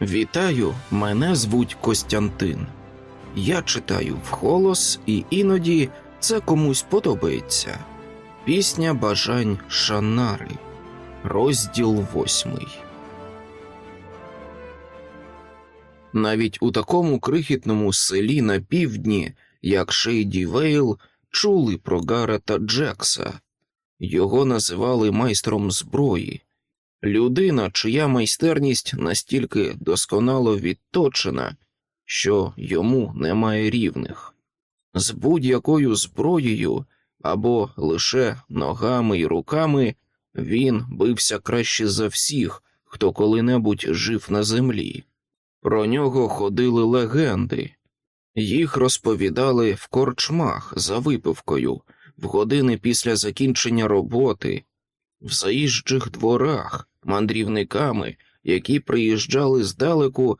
Вітаю, мене звуть Костянтин. Я читаю вголос, і іноді це комусь подобається. Пісня бажань Шанари, розділ восьмий. Навіть у такому крихітному селі на півдні, як Шейді Вейл, чули про Гарета Джекса. Його називали майстром зброї. Людина, чия майстерність настільки досконало відточена, що йому немає рівних. З будь-якою зброєю або лише ногами і руками він бився краще за всіх, хто коли-небудь жив на землі. Про нього ходили легенди, їх розповідали в корчмах за випивкою, в години після закінчення роботи, в заїжджих дворах, мандрівниками, які приїжджали здалеку,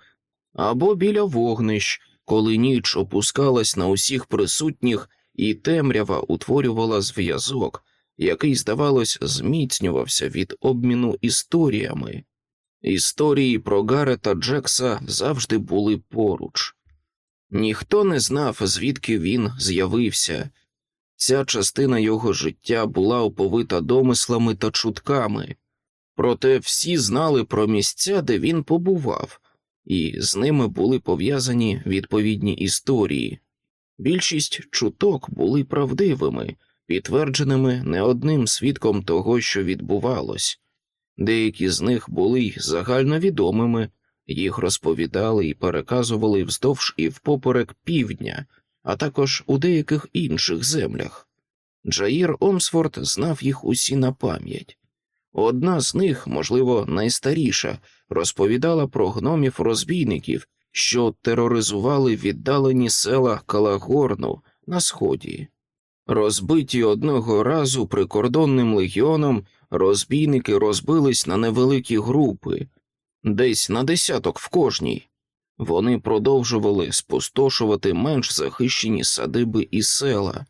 або біля вогнищ, коли ніч опускалась на усіх присутніх, і темрява утворювала зв'язок, який, здавалось, зміцнювався від обміну історіями. Історії про Гарета Джекса завжди були поруч. Ніхто не знав, звідки він з'явився. Ця частина його життя була оповита домислами та чутками, проте всі знали про місця, де він побував, і з ними були пов'язані відповідні історії. Більшість чуток були правдивими, підтвердженими не одним свідком того, що відбувалось. Деякі з них були й загальновідомими, їх розповідали і переказували вздовж і впоперек півдня, а також у деяких інших землях. Джаїр Омсфорд знав їх усі на пам'ять. Одна з них, можливо, найстаріша, розповідала про гномів розбійників, що тероризували віддалені села Калагорну на сході. Розбиті одного разу прикордонним легіоном, розбійники розбились на невеликі групи, десь на десяток в кожній. Вони продовжували спустошувати менш захищені садиби і села.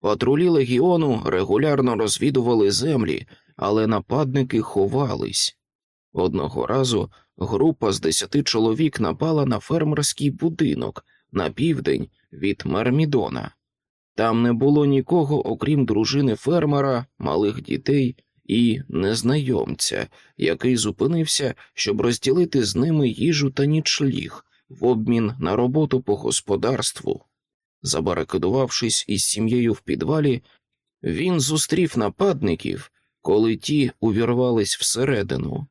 Патрулі легіону регулярно розвідували землі, але нападники ховались. Одного разу група з десяти чоловік напала на фермерський будинок на південь від Мермідона. Там не було нікого, окрім дружини фермера, малих дітей і незнайомця, який зупинився, щоб розділити з ними їжу та нічліг в обмін на роботу по господарству. Забарикадувавшись із сім'єю в підвалі, він зустрів нападників, коли ті увірвались всередину.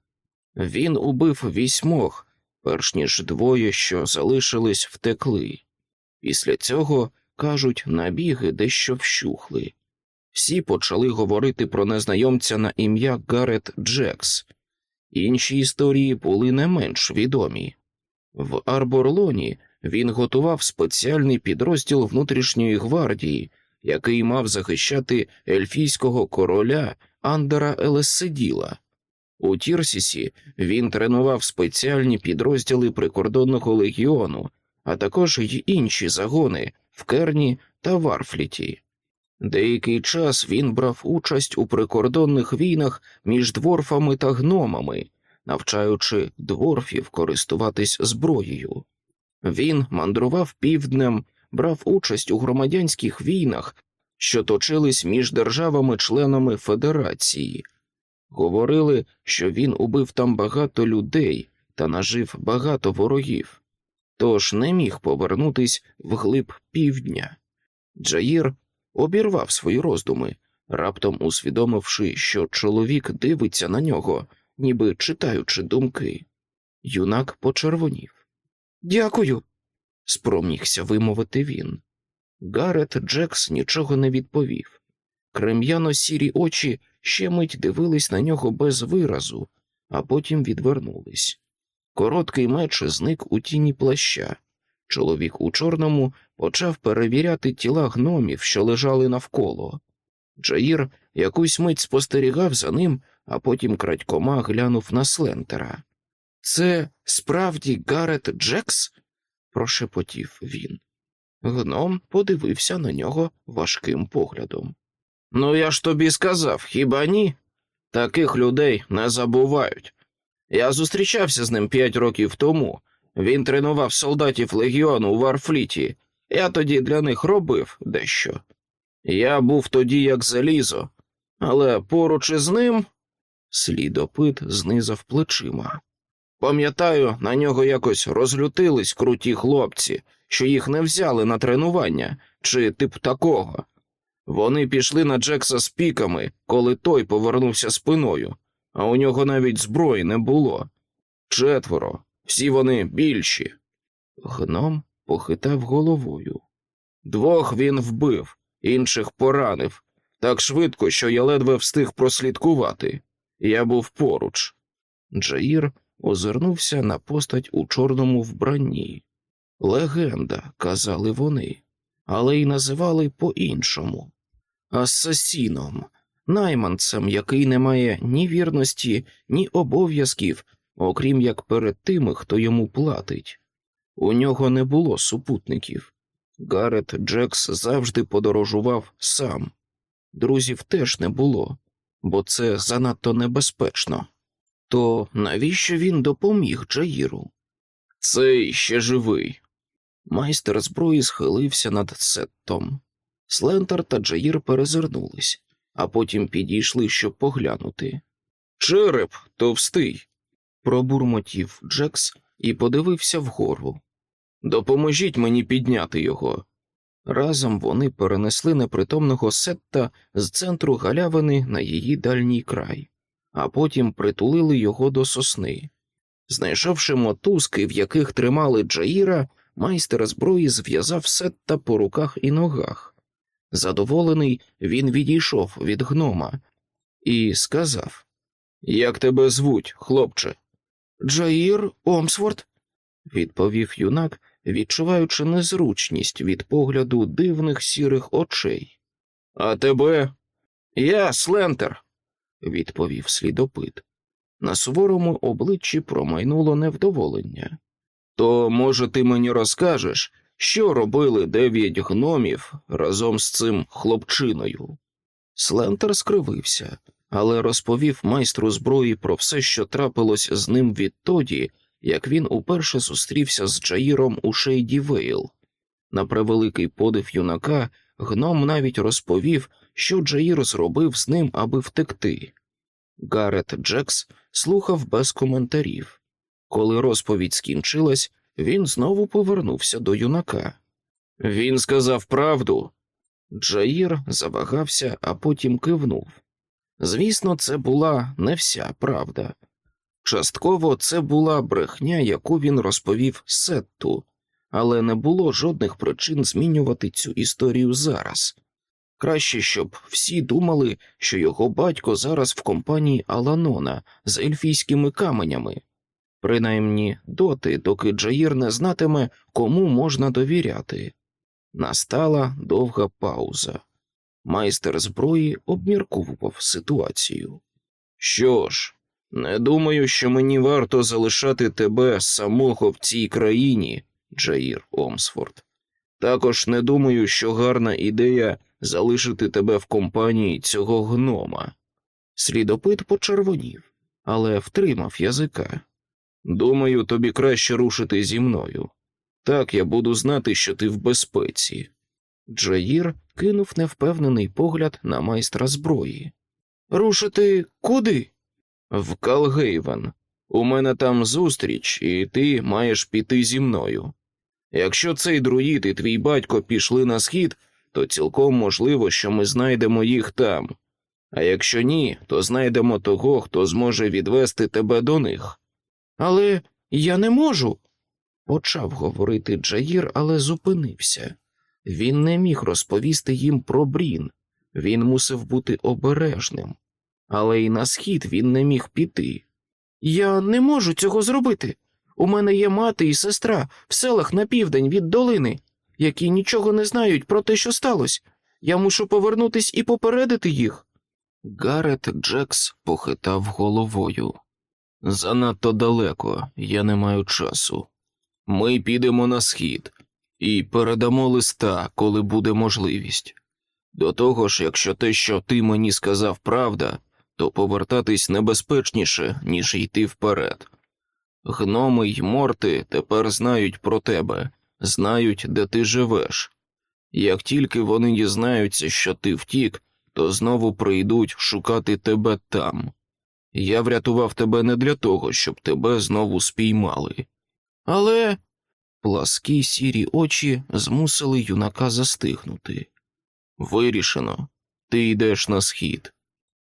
Він убив вісьмох, перш ніж двоє, що залишились, втекли. Після цього, кажуть, набіги дещо вщухли. Всі почали говорити про незнайомця на ім'я Гарет Джекс. Інші історії були не менш відомі. В Арборлоні він готував спеціальний підрозділ внутрішньої гвардії, який мав захищати ельфійського короля Андера Елессиділа. У Тірсісі він тренував спеціальні підрозділи прикордонного легіону, а також й інші загони в Керні та Варфліті. Деякий час він брав участь у прикордонних війнах між дворфами та гномами, навчаючи дворфів користуватись зброєю. Він мандрував півднем, брав участь у громадянських війнах, що точились між державами-членами Федерації. Говорили, що він убив там багато людей та нажив багато ворогів, тож не міг повернутись вглиб півдня. Джаїр обірвав свої роздуми, раптом усвідомивши, що чоловік дивиться на нього, ніби читаючи думки. Юнак почервонів. Дякую, спромігся вимовити він. Гарет Джекс нічого не відповів. Крем'яно сірі очі ще мить дивились на нього без виразу, а потім відвернулись. Короткий меч зник у тіні плаща. Чоловік у чорному почав перевіряти тіла гномів, що лежали навколо. Джаїр якусь мить спостерігав за ним, а потім крадькома глянув на Слентера. Це справді Гарет Джекс? прошепотів він. Гном подивився на нього важким поглядом. Ну, я ж тобі сказав, хіба ні? Таких людей не забувають. Я зустрічався з ним п'ять років тому. Він тренував солдатів легіону у Варфліті. Я тоді для них робив дещо. Я був тоді як залізо, але поруч із ним слідопит знизав плечима. Пам'ятаю, на нього якось розлютились круті хлопці, що їх не взяли на тренування чи тип такого. Вони пішли на Джекса з піками, коли той повернувся спиною, а у нього навіть зброї не було. Четверо, всі вони більші. Гном похитав головою. Двох він вбив, інших поранив, так швидко, що я ледве встиг прослідкувати. Я був поруч. Джаїр озирнувся на постать у чорному вбранні. Легенда, казали вони, але й називали по-іншому асасіном, найманцем, який не має ні вірності, ні обов'язків, окрім як перед тими, хто йому платить. У нього не було супутників. Гарет Джекс завжди подорожував сам. Друзів теж не було, бо це занадто небезпечно. То навіщо він допоміг Джаїру? Цей ще живий. Майстер зброї схилився над сеттом. Слентер та Джаїр перезирнулись, а потім підійшли, щоб поглянути. Череп товстий, пробурмотів Джекс і подивився вгору. Допоможіть мені підняти його. Разом вони перенесли непритомного сетта з центру галявини на її дальній край, а потім притулили його до сосни. Знайшовши мотузки, в яких тримали Джаїра, майстер зброї зв'язав сетта по руках і ногах. Задоволений, він відійшов від гнома і сказав: Як тебе звуть, хлопче? Джаїр Омсворт, відповів юнак, відчуваючи незручність від погляду дивних сірих очей. А тебе? Я Слентер, відповів слідопит. На суворому обличчі промайнуло невдоволення. То, може, ти мені розкажеш, що робили дев'ять гномів разом з цим хлопчиною? Слентер скривився, але розповів майстру зброї про все, що трапилось з ним відтоді, як він уперше зустрівся з Джаїром у Шейді Вейл. На превеликий подив юнака, гном навіть розповів, що Джаїр зробив з ним, аби втекти. Гарет Джекс слухав без коментарів. Коли розповідь скінчилась, він знову повернувся до юнака. Він сказав правду. Джаїр завагався, а потім кивнув. Звісно, це була не вся правда. Частково це була брехня, яку він розповів Сетту, але не було жодних причин змінювати цю історію зараз. Краще, щоб всі думали, що його батько зараз в компанії Аланона з ельфійськими каменями, принаймні доти, доки Джаїр не знатиме, кому можна довіряти. Настала довга пауза. Майстер зброї обмірковував ситуацію. Що ж, не думаю, що мені варто залишати тебе самого в цій країні, Джаїр Омсфорд. Також не думаю, що гарна ідея залишити тебе в компанії цього гнома. Слідопит почервонів, але втримав язика. Думаю, тобі краще рушити зі мною. Так я буду знати, що ти в безпеці. Джаїр кинув невпевнений погляд на майстра зброї. Рушити куди? В Калгейвен. У мене там зустріч, і ти маєш піти зі мною. Якщо цей друїд і твій батько пішли на схід, то цілком можливо, що ми знайдемо їх там. А якщо ні, то знайдемо того, хто зможе відвести тебе до них. Але я не можу, почав говорити Джаїр, але зупинився. Він не міг розповісти їм про брін, він мусив бути обережним, але й на схід він не міг піти. Я не можу цього зробити. У мене є мати і сестра в селах на південь від долини, які нічого не знають про те, що сталося. Я мушу повернутись і попередити їх. Гарет Джекс похитав головою. Занадто далеко, я не маю часу. Ми підемо на схід і передамо листа, коли буде можливість. До того ж, якщо те, що ти мені сказав, правда, то повертатись небезпечніше, ніж йти вперед. Гноми й морти тепер знають про тебе, знають, де ти живеш. Як тільки вони дізнаються, що ти втік, то знову прийдуть шукати тебе там. Я врятував тебе не для того, щоб тебе знову спіймали. Але пласкі сірі очі змусили юнака застигнути. Вирішено, ти йдеш на схід.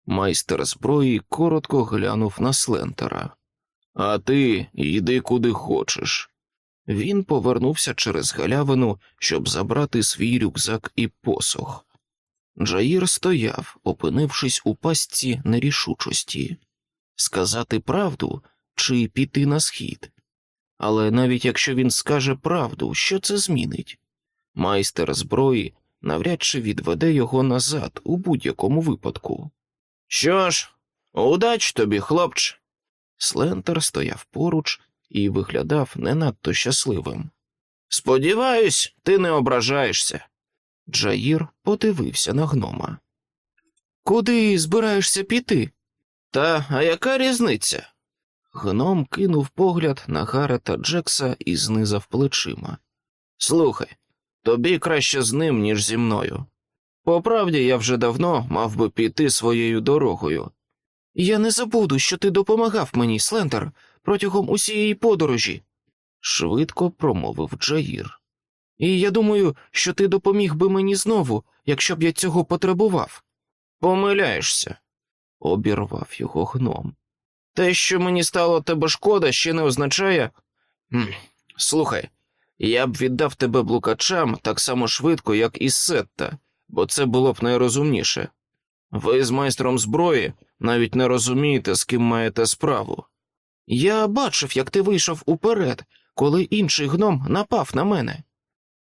Майстер зброї коротко глянув на Слентера. А ти йди куди хочеш. Він повернувся через галявину, щоб забрати свій рюкзак і посох. Джаїр стояв, опинившись у пастці нерішучості сказати правду чи піти на схід. Але навіть якщо він скаже правду, що це змінить? Майстер зброї навряд чи відведе його назад у будь-якому випадку. Що ж, удач тобі, хлопче. Слентер стояв поруч і виглядав не надто щасливим. Сподіваюсь, ти не ображаєшся. Джаїр подивився на гнома. Куди збираєшся піти? Та а яка різниця? Гном кинув погляд на Гарета Джекса і знизав плечима. Слухай, тобі краще з ним, ніж зі мною. По правді, я вже давно мав би піти своєю дорогою. Я не забуду, що ти допомагав мені, Слендер, протягом усієї подорожі, швидко промовив Джаїр. І я думаю, що ти допоміг би мені знову, якщо б я цього потребував. Помиляєшся, обірвав його гном. Те, що мені стало тебе шкода, ще не означає. Слухай, я б віддав тебе блукачам так само швидко, як і Сетта, бо це було б найрозумніше. Ви з майстром зброї навіть не розумієте, з ким маєте справу. Я бачив, як ти вийшов уперед, коли інший гном напав на мене,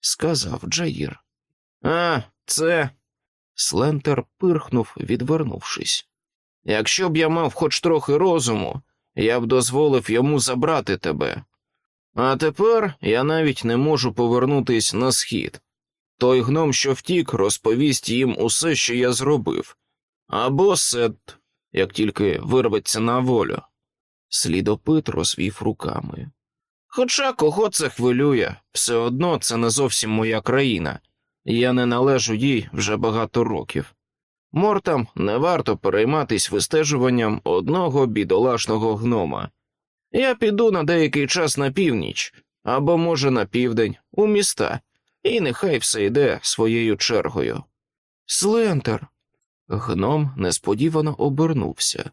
сказав Джаїр. А, це. Слентер пирхнув, відвернувшись. Якщо б я мав хоч трохи розуму, я б дозволив йому забрати тебе. А тепер я навіть не можу повернутись на схід. Той гном, що втік, розповість їм усе, що я зробив, або сет, як тільки вирветься на волю. Слідопит розвів руками. Хоча кого це хвилює, все одно це не зовсім моя країна, я не належу їй вже багато років. Мортам не варто перейматись вистежуванням одного бідолашного гнома. Я піду на деякий час на північ або, може, на південь, у міста, і нехай все йде своєю чергою. Слентер. Гном несподівано обернувся.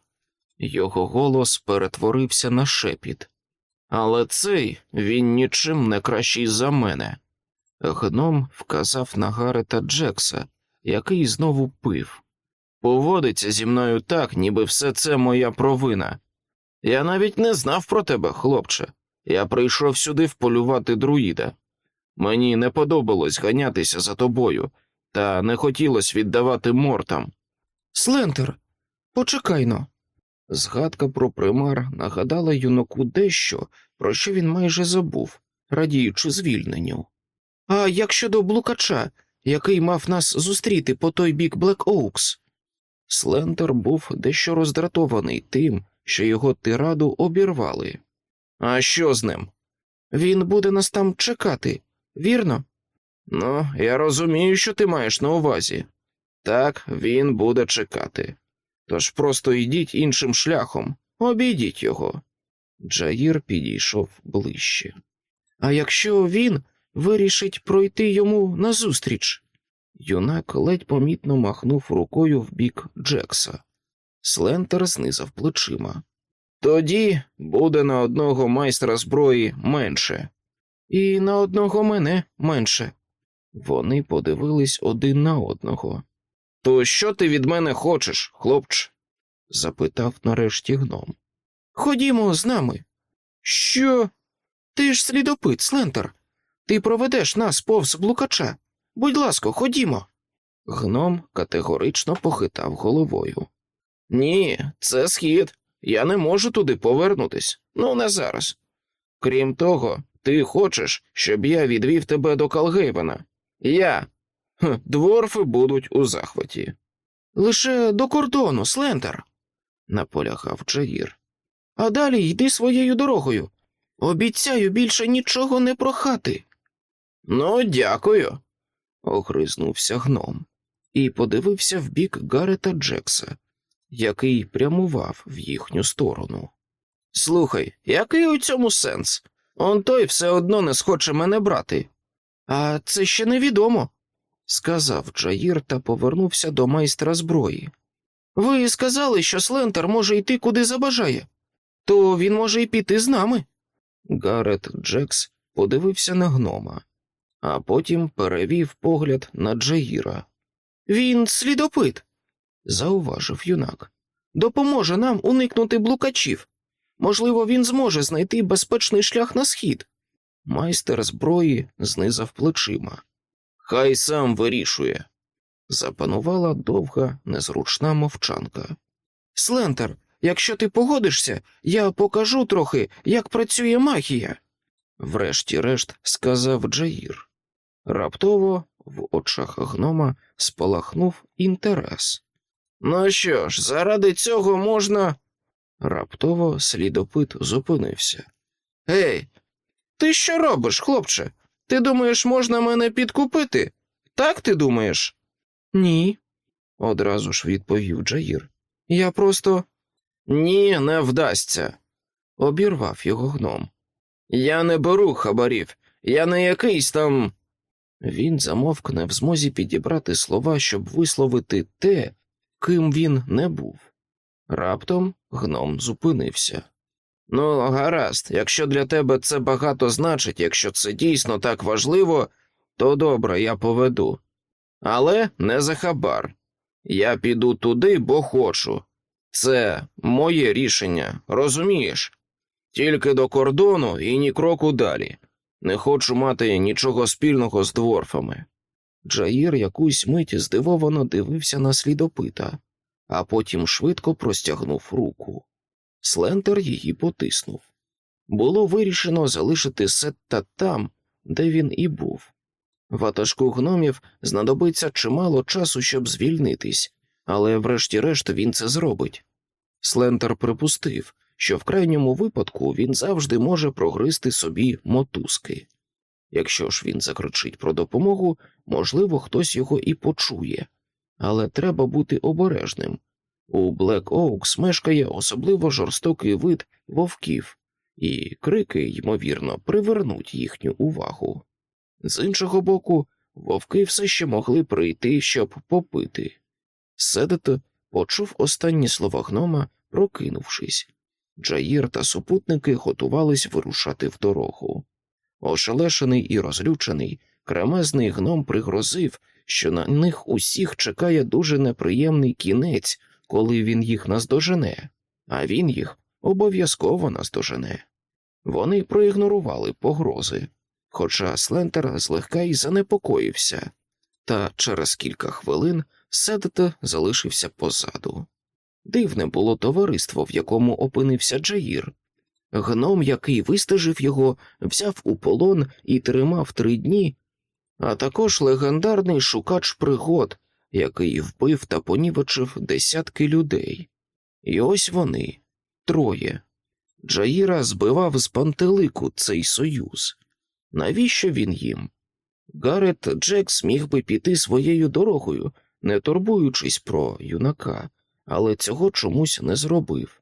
Його голос перетворився на шепіт. Але цей він нічим не кращий за мене. Гном вказав на Гарета Джекса, який знову пив. Поводиться зі мною так, ніби все це моя провина. Я навіть не знав про тебе, хлопче. Я прийшов сюди вполювати друїда. Мені не подобалось ганятися за тобою, та не хотілося віддавати мортам. Слентер, почекайно. Згадка про примар нагадала юнаку дещо, про що він майже забув, радіючи звільненню. А як щодо блукача, який мав нас зустріти по той бік Блек Оукс? Слентер був дещо роздратований тим, що його тираду обірвали. А що з ним? Він буде нас там чекати, вірно? Ну, я розумію, що ти маєш на увазі. Так, він буде чекати. Тож просто йдіть іншим шляхом, обійдіть його. Джаїр підійшов ближче. А якщо він вирішить пройти йому назустріч? Юнак ледь помітно махнув рукою в бік Джекса. Слентер знизав плечима. Тоді буде на одного майстра зброї менше, і на одного мене менше. Вони подивились один на одного. То що ти від мене хочеш, хлопче? запитав нарешті гном. Ходімо з нами. Що? Ти ж слідопит, Слентер. Ти проведеш нас повз блукача. Будь ласка, ходімо. Гном категорично похитав головою. Ні, це схід. Я не можу туди повернутись. Ну, не зараз. Крім того, ти хочеш, щоб я відвів тебе до Калгейвена. Я. Хм, Дворфи будуть у захваті. Лише до кордону, Слендер. наполягав Джаїр. А далі йди своєю дорогою. Обіцяю більше нічого не прохати. Ну, дякую, огризнувся гном і подивився в бік Гарета Джекса, який прямував в їхню сторону. Слухай, який у цьому сенс? Он той все одно не схоче мене брати. А це ще невідомо, сказав Джаїр та повернувся до майстра зброї. Ви сказали, що Слентер може йти куди забажає, то він може й піти з нами. Гарет Джекс подивився на гнома, а потім перевів погляд на Джаїра. Він слідопит, зауважив юнак. Допоможе нам уникнути блукачів. Можливо, він зможе знайти безпечний шлях на схід. Майстер зброї знизав плечима. Хай сам вирішує. Запанувала довга, незручна мовчанка. Слентер, якщо ти погодишся, я покажу трохи, як працює магія, врешті-решт сказав Джаїр. Раптово в очах гнома спалахнув інтерес. Ну що ж, заради цього можна. Раптово слідопит зупинився. Гей, ти що робиш, хлопче? Ти думаєш, можна мене підкупити? Так ти думаєш? Ні, одразу ж відповів Джаїр. Я просто. Ні, не вдасться, обірвав його гном. Я не беру хабарів, я не якийсь там. Він замовкне в змозі підібрати слова, щоб висловити те, ким він не був. Раптом гном зупинився. Ну, гаразд, якщо для тебе це багато значить, якщо це дійсно так важливо, то добре, я поведу. Але не за хабар. Я піду туди, бо хочу. Це моє рішення, розумієш? Тільки до кордону і ні кроку далі. Не хочу мати нічого спільного з дворфами. Джаїр якусь мить здивовано дивився на слідопита, а потім швидко простягнув руку. Слентер її потиснув. Було вирішено залишити Сетта там, де він і був. Ватажку гномів знадобиться чимало часу, щоб звільнитись, але врешті-решт він це зробить. Слентер припустив, що в крайньому випадку він завжди може прогризти собі мотузки. Якщо ж він закричить про допомогу, можливо, хтось його і почує, але треба бути обережним. У Блек Оукс мешкає особливо жорстокий вид вовків, і крики, ймовірно, привернуть їхню увагу. З іншого боку, вовки все ще могли прийти, щоб попити. Седето почув останні слова гнома, прокинувшись. Джаїр та супутники готувались вирушати в дорогу. Ошелешений і розлючений, кремезний гном пригрозив, що на них усіх чекає дуже неприємний кінець, коли він їх наздожене, а він їх обов'язково наздожене. Вони проігнорували погрози, хоча Слентер злегка й занепокоївся, та через кілька хвилин Седете залишився позаду. Дивне було товариство, в якому опинився Джаїр. Гном, який вистежив його, взяв у полон і тримав три дні, а також легендарний шукач пригод, який вбив та понівечив десятки людей. І ось вони троє. Джаїра збивав з пантелику цей союз. Навіщо він їм? Гарет Джекс міг би піти своєю дорогою, не турбуючись про юнака, але цього чомусь не зробив.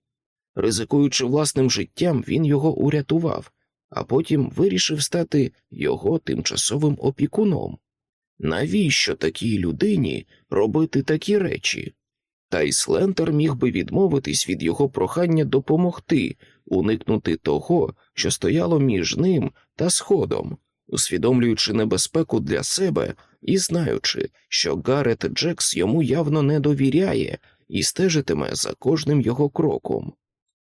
Ризикуючи власним життям, він його урятував, а потім вирішив стати його тимчасовим опікуном. Навіщо такій людині робити такі речі? Та й Слентер міг би відмовитись від його прохання допомогти, уникнути того, що стояло між ним та сходом, усвідомлюючи небезпеку для себе і знаючи, що Гарет Джекс йому явно не довіряє і стежитиме за кожним його кроком.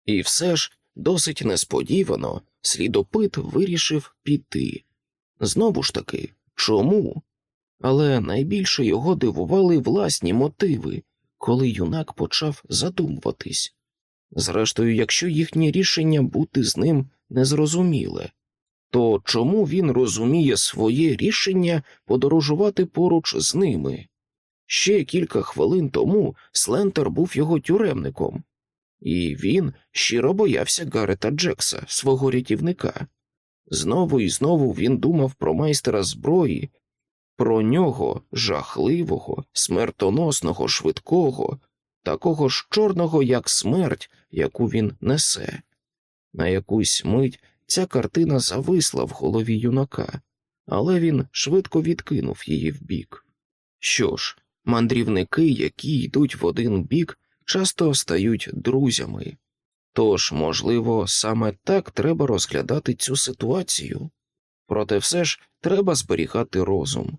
І все ж досить несподівано слідопит вирішив піти. Знову ж таки, чому? Але найбільше його дивували власні мотиви, коли юнак почав задумуватись. Зрештою, якщо їхнє рішення бути з ним незрозуміле, то чому він розуміє своє рішення подорожувати поруч з ними? Ще кілька хвилин тому Слентер був його тюремником, і він щиро боявся Гарета Джекса, свого рятівника. Знову і знову він думав про майстера зброї, про нього жахливого, смертоносного, швидкого, такого ж чорного, як смерть, яку він несе. На якусь мить ця картина зависла в голові юнака, але він швидко відкинув її вбік. Що ж, мандрівники, які йдуть в один бік, часто стають друзями. Тож, можливо, саме так треба розглядати цю ситуацію. Проте все ж треба зберігати розум.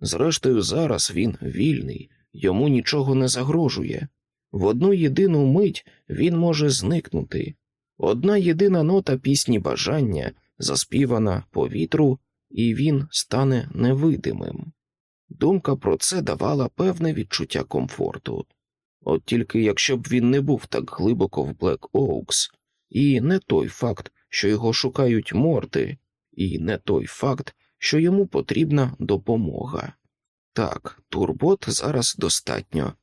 Зрештою, зараз він вільний, йому нічого не загрожує. В одну єдину мить він може зникнути. Одна єдина нота пісні бажання заспівана по вітру, і він стане невидимим. Думка про це давала певне відчуття комфорту. От тільки якщо б він не був так глибоко в Блек Оукс, і не той факт, що його шукають морти, і не той факт, що йому потрібна допомога. Так, турбот зараз достатньо.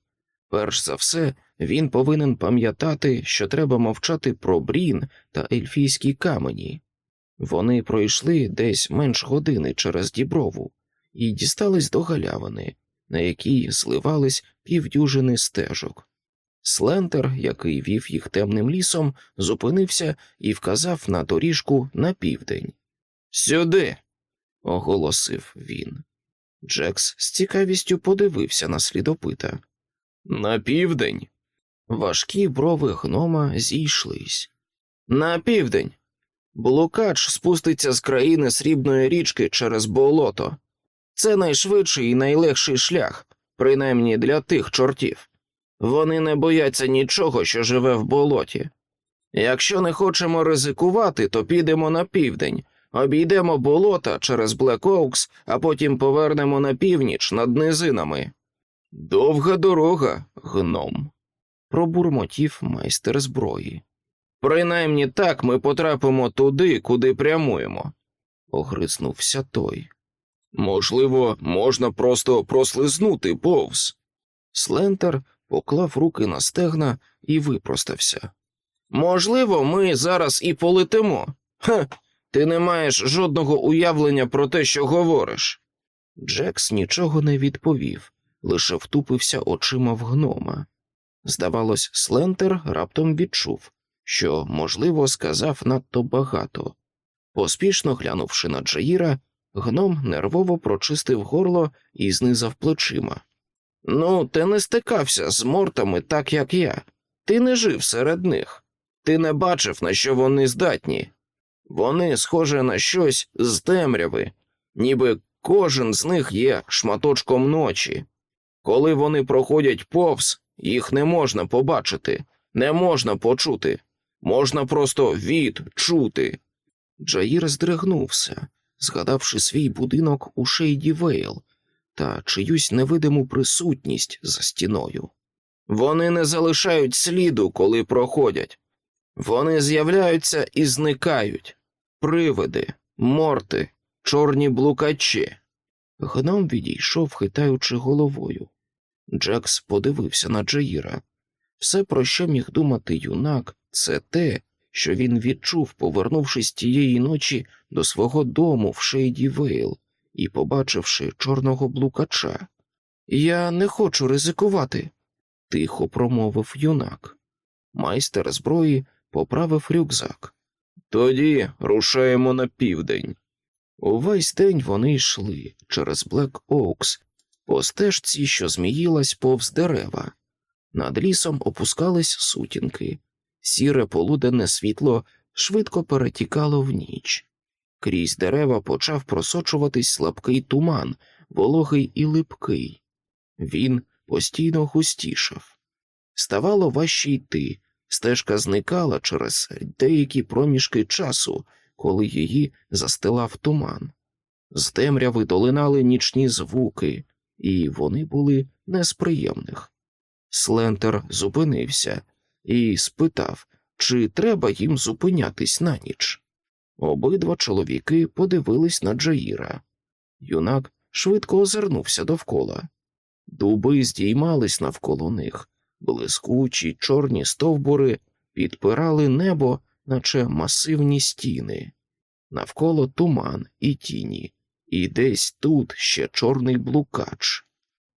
Перш за все, він повинен пам'ятати, що треба мовчати про брін та ельфійські камені. Вони пройшли десь менш години через діброву і дістались до галявини, на якій зливались півдюжини стежок. Слентер, який вів їх темним лісом, зупинився і вказав на доріжку на південь. Сюди, оголосив він. Джекс з цікавістю подивився на слідопита. На південь. Важкі брови гнома зійшлись. На південь. Блукач спуститься з країни срібної річки через болото. Це найшвидший і найлегший шлях, принаймні для тих чортів. Вони не бояться нічого, що живе в болоті. Якщо не хочемо ризикувати, то підемо на південь, обійдемо болота через Блек Оукс, а потім повернемо на північ над низинами. Довга дорога, гном, пробурмотів майстер зброї. Принаймні так ми потрапимо туди, куди прямуємо, огризнувся той. Можливо, можна просто прослизнути повз. Слентер поклав руки на стегна і випростався. Можливо, ми зараз і полетимо. Ха, ти не маєш жодного уявлення про те, що говориш. Джекс нічого не відповів, лише втупився очима в гнома. Здавалось, Слентер раптом відчув, що, можливо, сказав надто багато. Поспішно глянувши на Джаїра, гном нервово прочистив горло і знизав плечима. Ну, ти не стикався з мортами так, як я. Ти не жив серед них. Ти не бачив, на що вони здатні. Вони схожі на щось з темряви, ніби кожен з них є шматочком ночі. Коли вони проходять повз, їх не можна побачити, не можна почути, можна просто відчути. Джаїр здригнувся, згадавши свій будинок у Шейді Вейл та чиюсь невидиму присутність за стіною. Вони не залишають сліду, коли проходять. Вони з'являються і зникають привиди, морти, чорні блукачі. Гном відійшов, хитаючи головою. Джекс подивився на Джаїра. Все, про що міг думати юнак, це те, що він відчув, повернувшись тієї ночі до свого дому в Шейді Вейл і побачивши чорного блукача. Я не хочу ризикувати, тихо промовив юнак. Майстер зброї поправив рюкзак. Тоді рушаємо на південь. Увесь день вони йшли через Блек Оукс, по стежці, що зміїлась повз дерева. Над лісом опускались сутінки, сіре полуденне світло швидко перетікало в ніч. Крізь дерева почав просочуватись слабкий туман, вологий і липкий. Він постійно густішав. Ставало важче йти, стежка зникала через деякі проміжки часу, коли її застилав туман. З темряви долинали нічні звуки, і вони були не з приємних. Слентер зупинився і спитав, чи треба їм зупинятись на ніч. Обидва чоловіки подивились на Джаїра. Юнак швидко озирнувся довкола. Дуби здіймались навколо них, блискучі чорні стовбури підпирали небо, наче масивні стіни, навколо туман і тіні, і десь тут ще чорний блукач.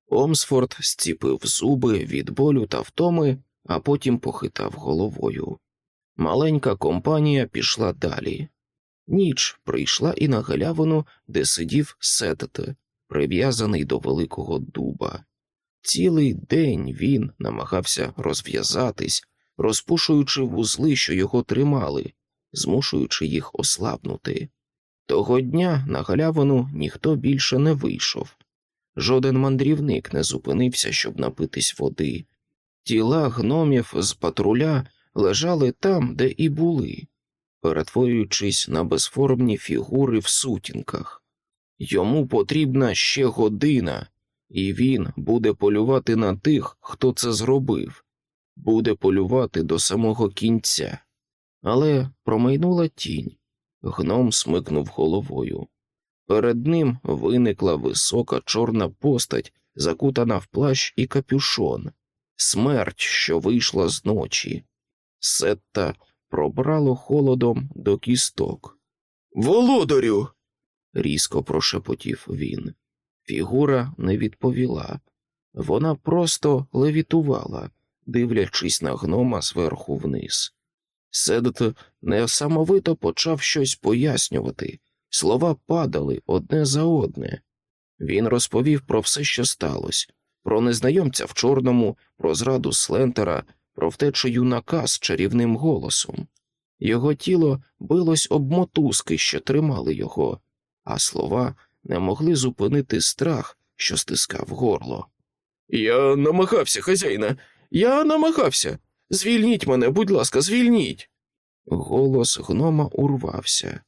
Омсфорд зціпив зуби від болю та втоми, а потім похитав головою. Маленька компанія пішла далі. Ніч прийшла і на галявину, де сидів Сетет, прив'язаний до великого дуба. Цілий день він намагався розв'язатись, розпушуючи вузли, що його тримали, змушуючи їх ослабнути. Того дня на галявину ніхто більше не вийшов. Жоден мандрівник не зупинився, щоб напитись води. Тіла гномів з патруля лежали там, де і були, перетворюючись на безформні фігури в сутінках. Йому потрібна ще година, і він буде полювати на тих, хто це зробив, буде полювати до самого кінця. Але промайнула тінь. Гном смикнув головою. Перед ним виникла висока чорна постать, закутана в плащ і капюшон, смерть, що вийшла з ночі. Сетта пробрало холодом до кісток. Володарю. різко прошепотів він. Фігура не відповіла. Вона просто левітувала, дивлячись на гнома зверху вниз. Седет несамовито почав щось пояснювати. Слова падали одне за одне. Він розповів про все, що сталося, про незнайомця в чорному, про зраду Слентера, про втечу юнака з чарівним голосом. Його тіло билось об мотузки, що тримали його, а слова не могли зупинити страх, що стискав горло. Я намагався, хазяїна, я намагався. Звільніть мене, будь ласка, звільніть. Голос гнома урвався,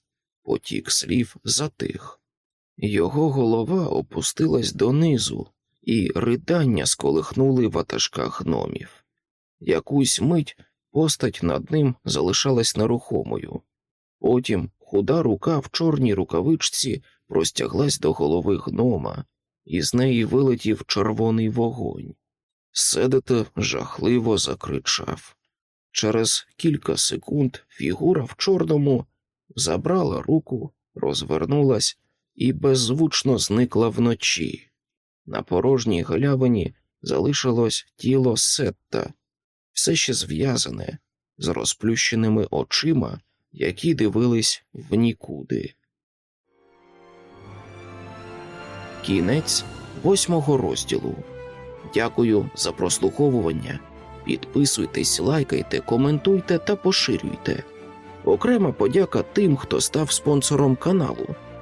потік слів затих. Його голова опустилась донизу, і ридання сколихнули ватажка гномів. Якусь мить постать над ним залишалась нерухомою. Потім худа рука в чорній рукавичці простяглась до голови гнома, і з неї вилетів червоний вогонь. Седете жахливо закричав. Через кілька секунд фігура в чорному забрала руку, розвернулась і беззвучно зникла вночі. На порожній галявині залишилось тіло Сетта, все ще зв'язане, з розплющеними очима, які дивились в нікуди. Кінець восьмого розділу. Дякую за прослуховування. Підписуйтесь, лайкайте, коментуйте та поширюйте. Окрема подяка тим, хто став спонсором каналу.